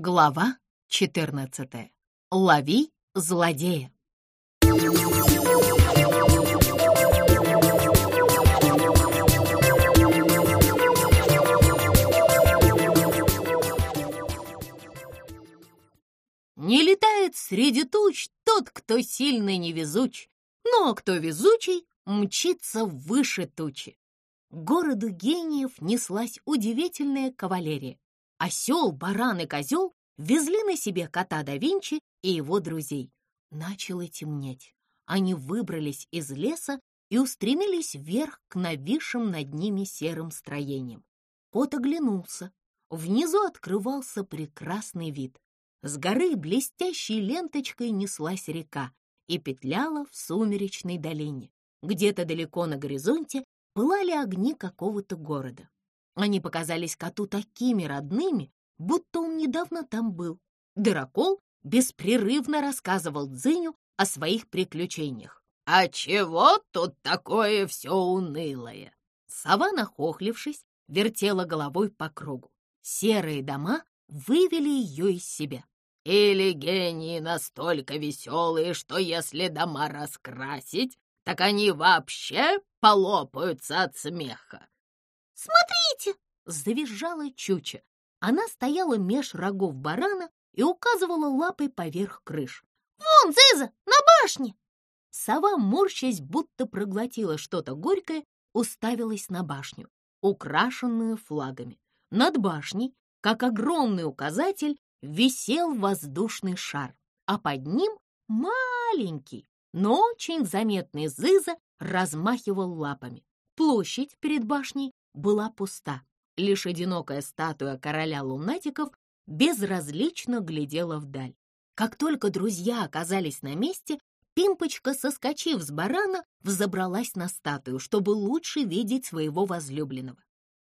Глава 14. Лови злодея. Не летает среди туч тот, кто сильный невезуч, но кто везучий, мчится выше тучи. К городу гениев неслась удивительная кавалерия. Осел, баран и козел везли на себе кота да Винчи и его друзей. Начало темнеть. Они выбрались из леса и устремились вверх к нависшим над ними серым строениям. Кот оглянулся. Внизу открывался прекрасный вид. С горы блестящей ленточкой неслась река и петляла в сумеречной долине. Где-то далеко на горизонте пылали огни какого-то города. Они показались коту такими родными, будто он недавно там был. Дракол беспрерывно рассказывал Дзыню о своих приключениях. «А чего тут такое все унылое?» Сова, нахохлившись, вертела головой по кругу. Серые дома вывели ее из себя. «Или гении настолько веселые, что если дома раскрасить, так они вообще полопаются от смеха. «Смотрите!» — завизжала Чуча. Она стояла меж рогов барана и указывала лапой поверх крыш. «Вон, Зиза, на башне!» Сова, морщась, будто проглотила что-то горькое, уставилась на башню, украшенную флагами. Над башней, как огромный указатель, висел воздушный шар, а под ним маленький, но очень заметный Зыза размахивал лапами. Площадь перед башней была пуста. Лишь одинокая статуя короля лунатиков безразлично глядела вдаль. Как только друзья оказались на месте, Пимпочка, соскочив с барана, взобралась на статую, чтобы лучше видеть своего возлюбленного.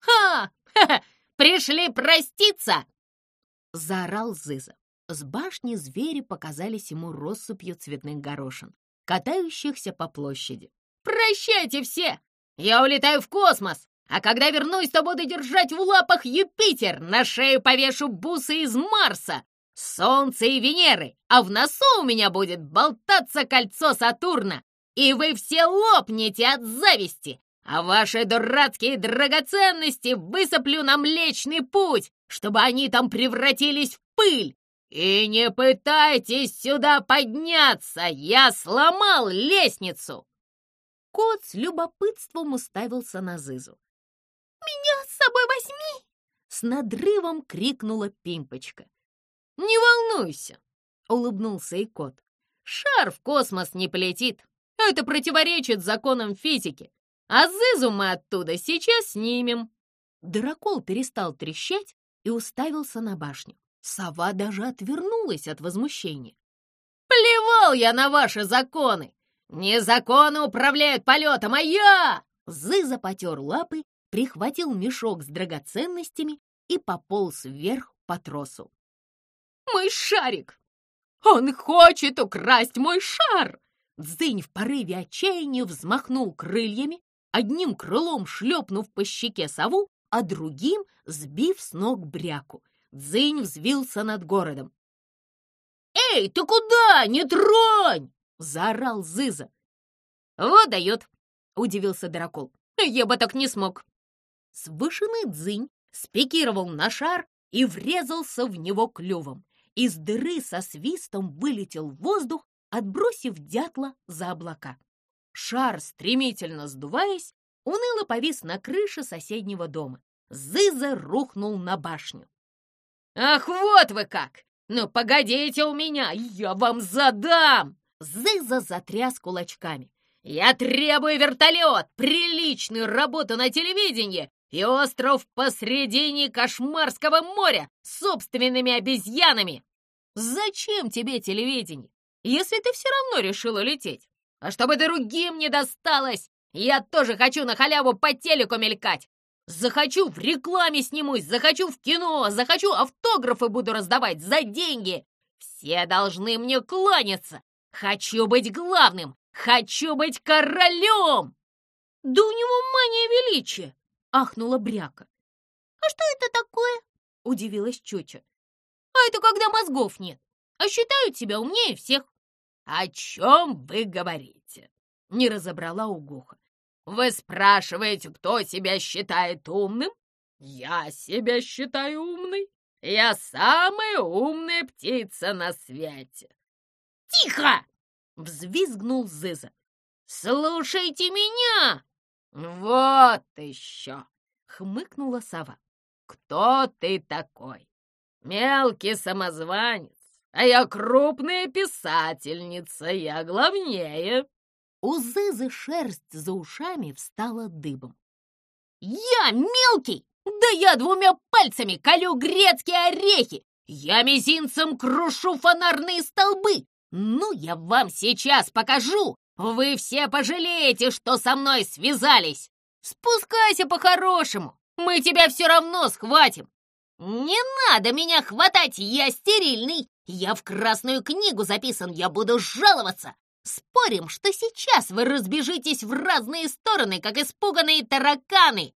«Ха! Ха-ха! Пришли проститься!» — заорал Зыза. С башни звери показались ему россыпью цветных горошин, катающихся по площади. «Прощайте все! Я улетаю в космос! А когда вернусь, то буду держать в лапах Юпитер, на шею повешу бусы из Марса, Солнца и Венеры, а в носу у меня будет болтаться кольцо Сатурна, и вы все лопнете от зависти, а ваши дурацкие драгоценности высыплю на Млечный Путь, чтобы они там превратились в пыль. И не пытайтесь сюда подняться, я сломал лестницу!» Кот с любопытством уставился на Зызу. «Меня с собой возьми!» С надрывом крикнула Пимпочка. «Не волнуйся!» — улыбнулся и кот. «Шар в космос не полетит. Это противоречит законам физики. А Зызу мы оттуда сейчас снимем». Дракол перестал трещать и уставился на башню. Сова даже отвернулась от возмущения. «Плевал я на ваши законы! Не законы управляют полетом, а я!» Зыза потер лапы прихватил мешок с драгоценностями и пополз вверх по тросу. «Мой шарик! Он хочет украсть мой шар!» Дзынь в порыве отчаяния взмахнул крыльями, одним крылом шлепнув по щеке сову, а другим сбив с ног бряку. Дзынь взвился над городом. «Эй, ты куда? Не тронь!» — заорал Зыза. «Вот дает!» — удивился Дракол. «Я бы так не смог!» С вышины дзынь спикировал на шар и врезался в него клювом. Из дыры со свистом вылетел воздух, отбросив дятла за облака. Шар, стремительно сдуваясь, уныло повис на крыше соседнего дома. Зыза рухнул на башню. «Ах, вот вы как! Ну, погодите у меня, я вам задам!» Зыза затряс кулачками. «Я требую вертолет, приличную работу на телевидении и остров посредине Кошмарского моря с собственными обезьянами. Зачем тебе телевидение, если ты все равно решила лететь? А чтобы другим не досталось, я тоже хочу на халяву по телеку мелькать. Захочу в рекламе снимусь, захочу в кино, захочу автографы буду раздавать за деньги. Все должны мне кланяться. Хочу быть главным, хочу быть королем. Да у него мания величия, ахнула Бряка. «А что это такое?» — удивилась Чуча. а это когда мозгов нет, а считают себя умнее всех. «О чем вы говорите?» — не разобрала Угуха. «Вы спрашиваете, кто себя считает умным? Я себя считаю умной. Я самая умная птица на свете!» «Тихо!» — взвизгнул Зыза. «Слушайте меня!» «Вот еще!» — хмыкнула сова. «Кто ты такой? Мелкий самозванец, а я крупная писательница, я главнее!» У Зызы шерсть за ушами встала дыбом. «Я мелкий да я двумя пальцами колю грецкие орехи! Я мизинцем крушу фонарные столбы! Ну, я вам сейчас покажу! Вы все пожалеете, что со мной связались! Спускайся по-хорошему! Мы тебя все равно схватим! Не надо меня хватать, я стерильный! Я в красную книгу записан, я буду жаловаться! Спорим, что сейчас вы разбежитесь в разные стороны, как испуганные тараканы,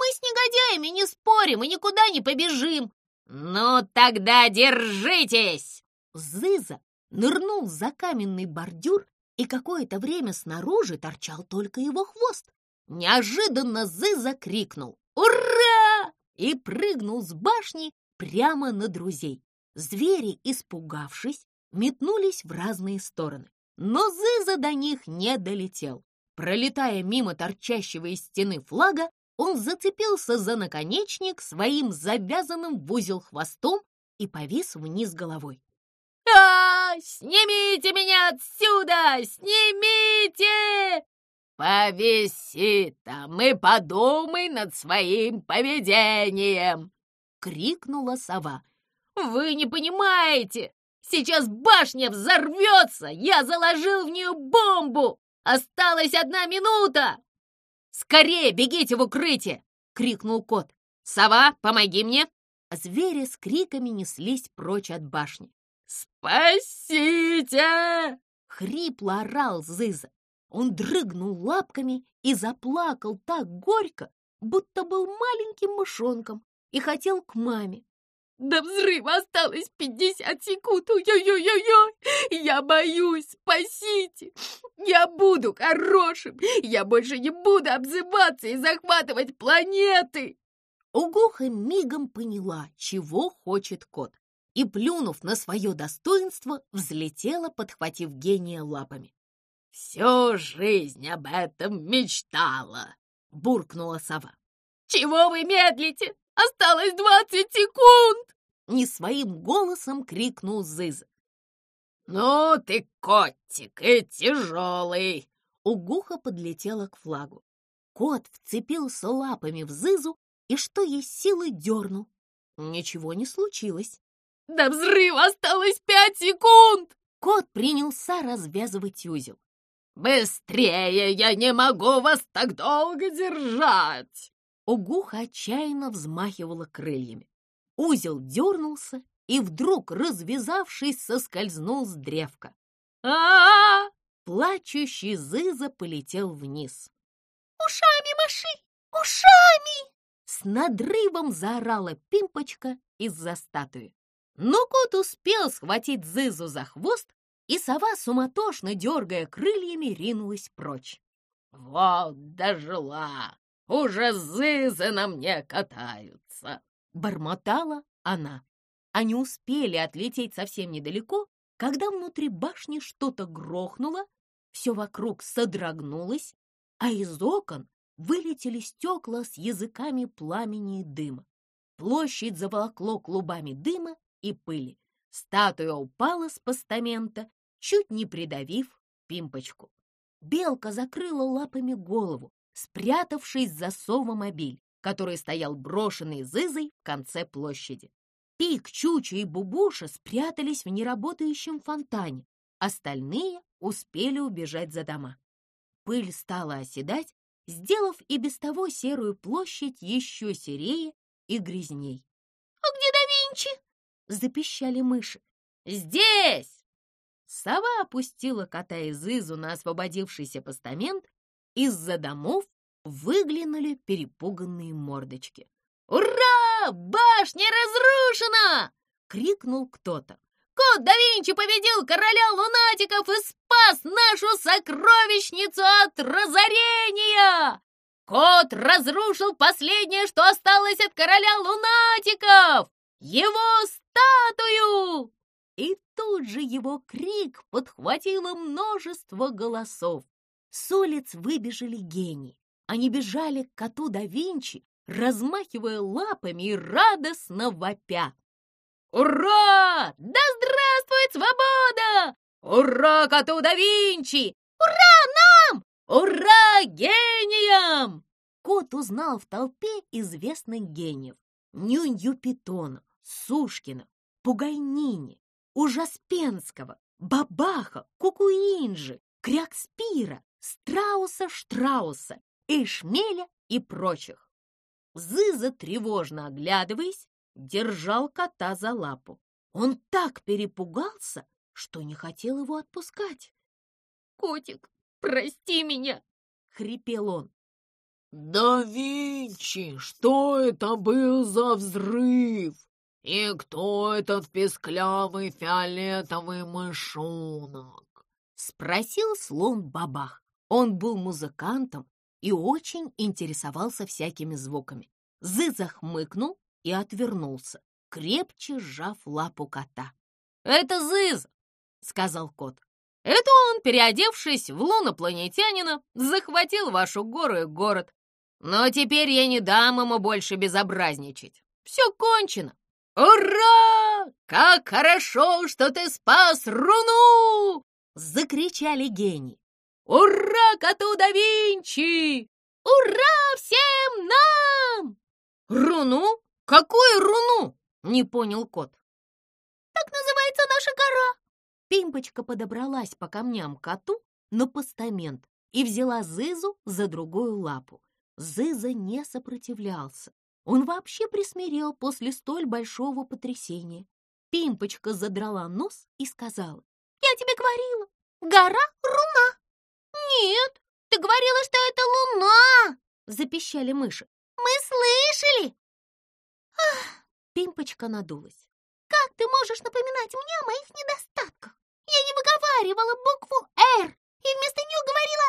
мы с негодяями не спорим и никуда не побежим. Ну тогда держитесь!» Зыза нырнул за каменный бордюр, и какое-то время снаружи торчал только его хвост. Неожиданно Зыза крикнул «Ура!» и прыгнул с башни прямо на друзей. Звери, испугавшись, метнулись в разные стороны. Но Зыза до них не долетел. Пролетая мимо торчащего из стены флага, он зацепился за наконечник своим завязанным в узел хвостом и повис вниз головой. «А, снимите меня отсюда! Снимите!» «Повиси там и подумай над своим поведением!» — крикнула сова. «Вы не понимаете! Сейчас башня взорвется! Я заложил в нее бомбу! Осталась одна минута!» «Скорее бегите в укрытие!» — крикнул кот. «Сова, помоги мне!» Звери с криками неслись прочь от башни. «Спасите!» — хрипло орал Зыза. Он дрыгнул лапками и заплакал так горько, будто был маленьким мышонком и хотел к маме. До взрыва осталось пятьдесят секунд. Ой-ой-ой-ой! Я боюсь, спасите! Я буду хорошим! Я больше не буду обзываться и захватывать планеты!» Угуха мигом поняла, чего хочет кот, и, плюнув на свое достоинство, взлетела, подхватив гения лапами. «Всю жизнь об этом мечтала!» — буркнула сова. «Чего вы медлите? Осталось двадцать секунд!» Не своим голосом крикнул Зыз. «Ну ты, котик, и тяжелый!» Угуха подлетела к флагу. Кот вцепился лапами в Зызу и что есть силы дернул. Ничего не случилось. До взрыва осталось пять секунд! Кот принялся развязывать узел. «Быстрее! Я не могу вас так долго держать!» Угуха отчаянно взмахивала крыльями. Узел дернулся и вдруг, развязавшись, соскользнул с древка. а а, -а! Плачущий Зыза полетел вниз. «Ушами маши! Ушами!» С надрывом заорала Пимпочка из-за статуи. Но кот успел схватить Зызу за хвост, и сова, суматошно дергая крыльями, ринулась прочь. «Вот дожила! Уже зызы на мне катаются!» — бормотала она. Они успели отлететь совсем недалеко, когда внутри башни что-то грохнуло, все вокруг содрогнулось, а из окон вылетели стекла с языками пламени и дыма. Площадь заволокло клубами дыма и пыли. Статуя упала с постамента, чуть не придавив пимпочку. Белка закрыла лапами голову, спрятавшись за совомобиль, который стоял брошенный зызой в конце площади. Пик, Чуча и Бубуша спрятались в неработающем фонтане, остальные успели убежать за дома. Пыль стала оседать, сделав и без того серую площадь еще серее и грязней. «А где да Винчи?» — запищали мыши. «Здесь!» Сова опустила кота и Зызу на освободившийся постамент из-за домов выглянули перепуганные мордочки. «Ура! Башня разрушена!» крикнул кто-то. Кот да Винчи победил короля лунатиков и спас нашу сокровищницу от разорения! Кот разрушил последнее, что осталось от короля лунатиков! Его статую!» И тут же его крик подхватило множество голосов. С улиц выбежали гении. Они бежали к коту да Винчи, размахивая лапами и радостно вопя. «Ура! Да здравствует свобода! Ура коту да Винчи! Ура нам! Ура гениям!» Кот узнал в толпе известных гениев. Нюнью Питона, Сушкина, Пугайнини, Ужаспенского, Бабаха, Кукуинджи, Крякспира, Страуса Штрауса, Эшмеля и прочих. Зыза, тревожно оглядываясь, держал кота за лапу. Он так перепугался, что не хотел его отпускать. «Котик, прости меня!» — хрипел он. «Да, Винчи, что это был за взрыв? И кто этот песклявый фиолетовый мышонок?» — спросил слон Бабах. Он был музыкантом и очень интересовался всякими звуками. Зыза хмыкнул и отвернулся, крепче сжав лапу кота. «Это Зыз!» — сказал кот. «Это он, переодевшись в лунопланетянина, захватил вашу гору и город. Но теперь я не дам ему больше безобразничать. Все кончено. Ура! Как хорошо, что ты спас руну!» — закричали гении. «Ура коту да Винчи! Ура всем нам!» «Руну? Какую руну?» — не понял кот. «Так называется наша гора!» Пимпочка подобралась по камням коту на постамент и взяла Зызу за другую лапу. Зыза не сопротивлялся. Он вообще присмирел после столь большого потрясения. Пимпочка задрала нос и сказала, «Я тебе говорила, гора Руна!» «Нет, ты говорила, что это Луна!» — запищали мыши. «Мы слышали!» Ах, Пимпочка надулась. «Как ты можешь напоминать мне о моих недостатках? Я не выговаривала букву «Р» и вместо нее говорила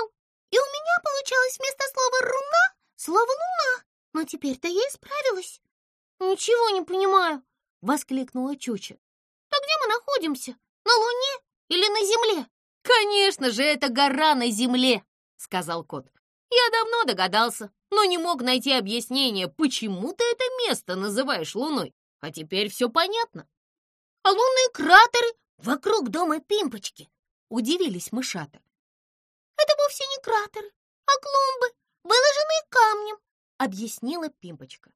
«Л». И у меня получалось вместо слова «руна» слово «луна». Но теперь-то я исправилась. «Ничего не понимаю», — воскликнула Чуча. «Так где мы находимся? На Луне или на Земле?» «Конечно же, это гора на Земле», — сказал кот. «Я давно догадался, но не мог найти объяснение, почему ты это место называешь Луной. А теперь все понятно». «А лунные кратеры вокруг дома Пимпочки?» — удивились мышата. «Это вовсе не кратеры, а клумбы, выложенные камнем», — объяснила Пимпочка.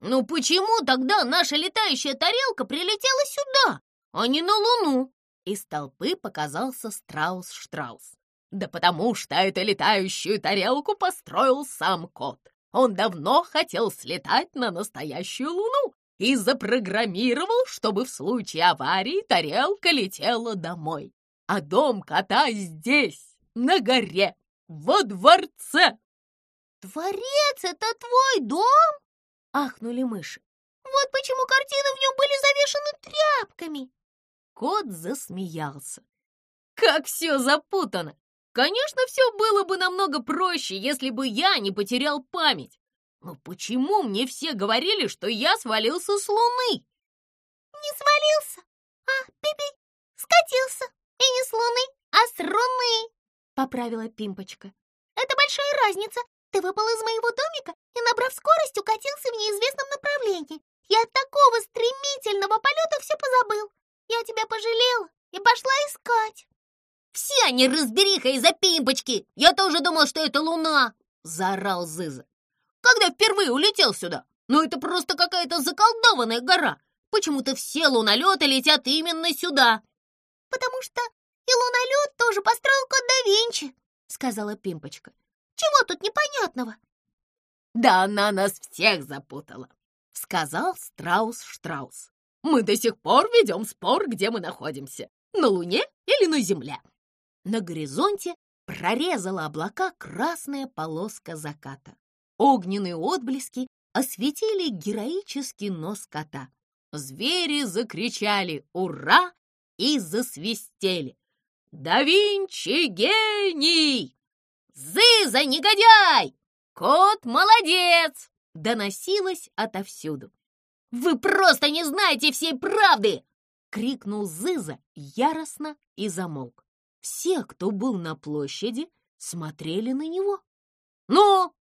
«Ну почему тогда наша летающая тарелка прилетела сюда, а не на Луну?» Из толпы показался Страус-Штраус. «Да потому что эту летающую тарелку построил сам кот. Он давно хотел слетать на настоящую Луну и запрограммировал, чтобы в случае аварии тарелка летела домой. А дом кота здесь, на горе, во дворце. «Дворец — это твой дом?» — ахнули мыши. «Вот почему картины в нем были завешаны тряпками!» Кот засмеялся. «Как все запутано! Конечно, все было бы намного проще, если бы я не потерял память. Но почему мне все говорили, что я свалился с Луны?» «Не свалился, а пипи скатился. И не с Луны, а с Руны!» — поправила Пимпочка. «Это большая разница. Ты выпал из моего домика и, набрав скорость, укатился в неизвестном направлении. Я от такого стремительного полета все позабыл. Я тебя пожалела и пошла искать». «Все они разбериха из-за Пимпочки! Я тоже думал, что это Луна!» — заорал Зыза. «Когда впервые улетел сюда? Ну это просто какая-то заколдованная гора! Почему-то все лунолеты летят именно сюда!» «Потому что и лунолет тоже построил кот да Винчи!» — сказала Пимпочка. Чего тут непонятного?» «Да она нас всех запутала», — сказал Страус-Штраус. «Мы до сих пор ведем спор, где мы находимся, на Луне или на Земле». На горизонте прорезала облака красная полоска заката. Огненные отблески осветили героический нос кота. Звери закричали «Ура!» и засвистели. «Да Винчи гений!» «Зыза негодяй!» «Кот молодец!» доносилось отовсюду. «Вы просто не знаете всей правды!» — крикнул Зыза яростно и замолк. Все, кто был на площади, смотрели на него. «Ну,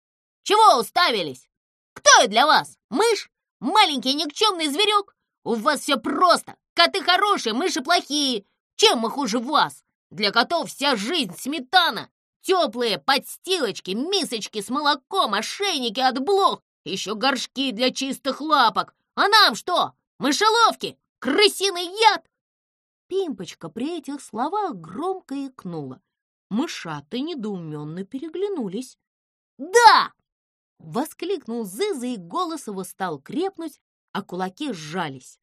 чего уставились? Кто я для вас? Мышь? Маленький никчемный зверек? У вас все просто. Коты хорошие, мыши плохие. Чем мы хуже вас? Для котов вся жизнь сметана. Теплые подстилочки, мисочки с молоком, ошейники от блох, еще горшки для чистых лапок. А нам что? Мышеловки? Крысиный яд? Пимпочка при этих словах громко икнула. Мышаты недоуменно переглянулись. «Да!» — воскликнул Зыза, и голос его стал крепнуть, а кулаки сжались.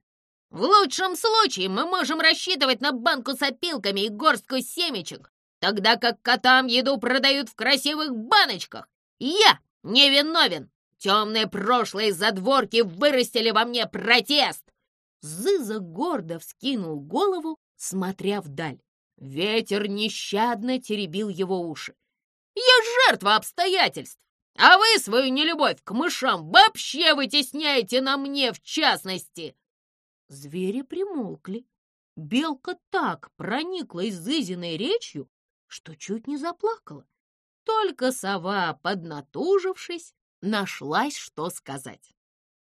«В лучшем случае мы можем рассчитывать на банку с опилками и горстку семечек, тогда как котам еду продают в красивых баночках. Я невиновен. Темное прошлое из задворки вырастили во мне протест. Зыза гордо вскинул голову, смотря вдаль. Ветер нещадно теребил его уши. «Я жертва обстоятельств, а вы свою нелюбовь к мышам вообще вытесняете на мне в частности!» Звери примолкли. Белка так проникла Зызиной речью, что чуть не заплакала. Только сова, поднатужившись, нашлась, что сказать.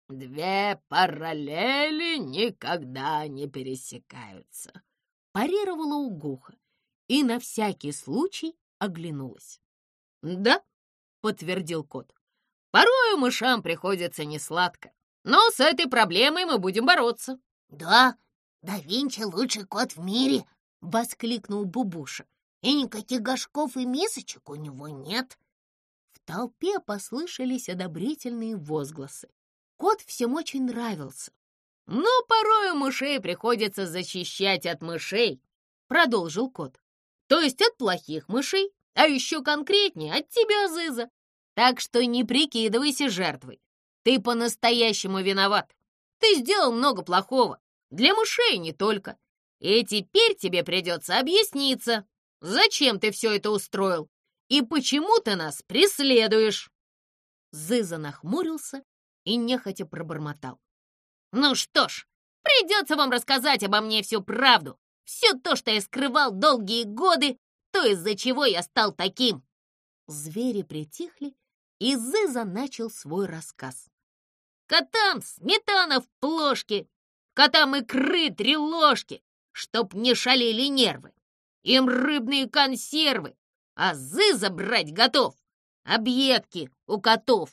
«Две параллели никогда не пересекаются», — парировала угуха и на всякий случай оглянулась. «Да», — подтвердил кот, — «порою мышам приходится несладко, но с этой проблемой мы будем бороться». «Да, да Винчи лучший кот в мире!» — воскликнул Бубуша. «И никаких горшков и мисочек у него нет!» В толпе послышались одобрительные возгласы. Кот всем очень нравился. «Но порою мышей приходится защищать от мышей», — продолжил кот. «То есть от плохих мышей, а еще конкретнее от тебя, Зыза. Так что не прикидывайся жертвой. Ты по-настоящему виноват. Ты сделал много плохого. Для мышей не только. И теперь тебе придется объясниться, зачем ты все это устроил и почему ты нас преследуешь. Зыза нахмурился и нехотя пробормотал. «Ну что ж, придется вам рассказать обо мне всю правду, все то, что я скрывал долгие годы, то, из-за чего я стал таким». Звери притихли, и Зыза начал свой рассказ. «Котам сметана в плошке, котам икры три ложки, чтоб не шалили нервы, им рыбные консервы, а Зыза брать готов, объедки у котов